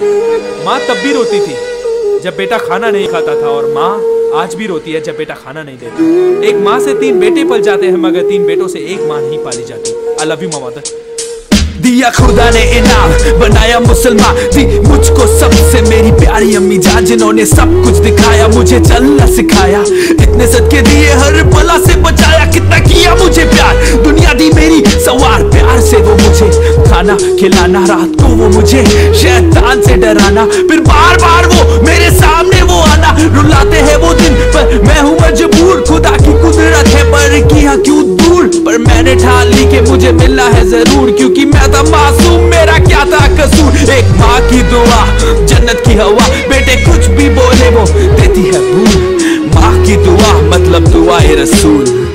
ماں تب بھی روتی تھی جب بیٹا کھانا نہیں کھاتا تھا اور ماں آج بھی روتی ہے جب بیٹا کھانا نہیں دیتا ایک ماں سے تین بیٹے پل جاتے ہیں مگر تین بیٹوں سے ایک ماں نہیں پالی جاتی۔ I love you ممادر دیا خدا نے انعام، بنایا مسلمان۔ تھی مجھ کو سب سے میری پیاری امی جان، جنہوں نے سب کچھ دکھایا، مجھے چلنا سکھایا۔ اتنے صدقے دیے، ہر بلا سے بچایا، کتنا کیا مجھے پیار۔ دنیا دی کھلانا کھلانا، رات کو وہ مجھے شیطان سے ڈرانا۔ پھر بار بار وہ میرے سامنے وہ آنا۔ رلاتے ہیں وہ دن، پر میں ہوں مجبور۔ خدا کی قدرت ہے، پر کیا ہاں کیوں دور؟ پر میں نے ڈھال لی کہ مجھے ملنا ہے ضرور، کیونکہ میں تھا معصوم، میرا کیا تھا قصور؟ ایک ماں کی دعا، جنت کی ہوا۔ بیٹے، کچھ بھی بولے وہ دیتی ہے بھول۔ ماں کی دعا مطلب دعا رسول۔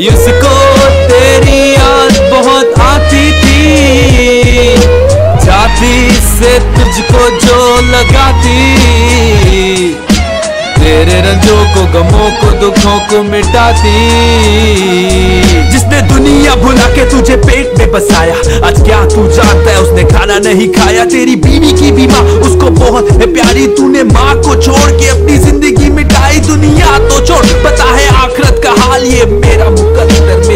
اس کو تیری یاد بہت آتی تھی۔ جاتی سے تجھ کو جو لگاتی۔ تیرے رنجوں کو، غموں کو، دکھوں کو مٹاتی۔ جس نے دنیا بھلا کے تجھے پیٹ میں بسایا، آج کیا تو جانتا ہے اس نے کھانا نہیں کھایا۔ تیری بیوی کی بھی ماں اس کو بہت ہے پیاری۔ تو نے ماں کو چھوڑ کے اپنی زندگی مٹائی۔ دنیا تو چھوڑ پتا ہے آخرت کا حال یہ میرے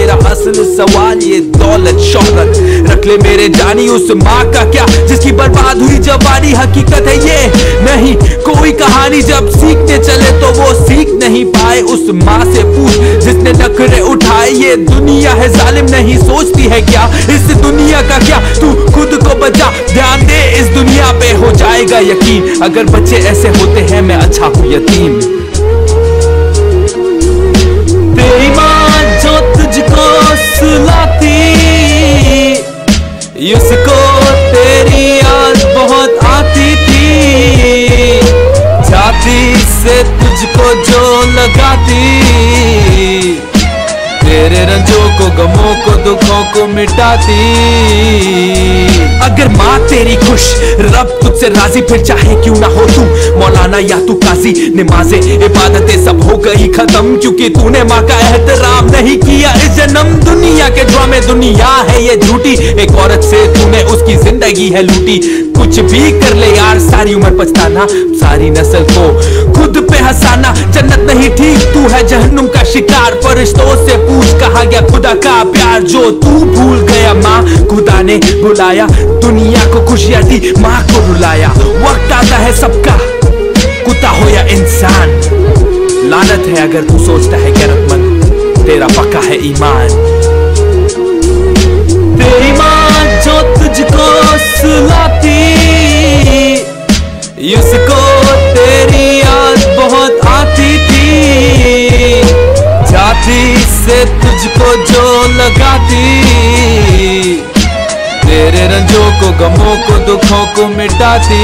میرا اصل سوال یہ دولت، شہرت۔ رکھ لے میرے جانی اس ماں کا کیا؟ جس کی برباد ہوئی جوانی حقیقت ہے یہ۔ نہیں، کوئی کہانی جب سیکھنے چلے تو وہ سیکھ نہیں پائے۔ اس ماں سے پوچھ، جس نے نکرے اٹھائے، یہ دنیا ہے ظالم نہیں، سوچتی ہے کیا؟ اس دنیا کا کیا؟ تو خود کو بچا۔ دھیان دے، اس دنیا پہ ہو جائے گا یقین۔ اگر بچے ایسے ہوتے ہیں، میں اچھا ہوں، یتیم۔ اس کو تیری یاد بہت آتی تھی۔ سے تجھ کو جو لگاتی۔ تیرے رنجوں کو کو، دکھوں کو مٹاتی۔ اگر ماں تیری خوش، رب تجھ سے راضی، پھر چاہے کیوں نہ ہو تو مولانا یا تو قاضی، نمازیں، عبادتیں سب ہو گئی، ختم۔ کیونکہ تُو نے ماں کا احترام نہیں کیا۔ جنم دو دنیا کے ڈرامے دنیا ہے یہ جھوٹی۔ ایک عورت سے تو نے اس کی زندگی ہے لوٹی۔ کچھ بھی کر لے یار، ساری عمر پچھتانا۔ ساری نسل کو خود پہ ہسانا جنت نہیں ٹھیک، تو ہے جہنم کا شکار۔ فرشتوں سے پوچھ، کہا گیا، خدا کا پیار جو تو بھول گیا۔ ماں، خدا نے بلایا۔ دنیا کو خوشیاں دی، ماں کو رلایا وقت آتا ہے سب کا۔ کتا ہو یا انسان۔ لانت ہے اگر تو سوچتا ہے غیرت مند۔ تیرا پکا ہے ایمان۔ سے تجھ کو جو لگاتی تیرے رنجوں کو گموں کو دکھوں کو مٹاتی۔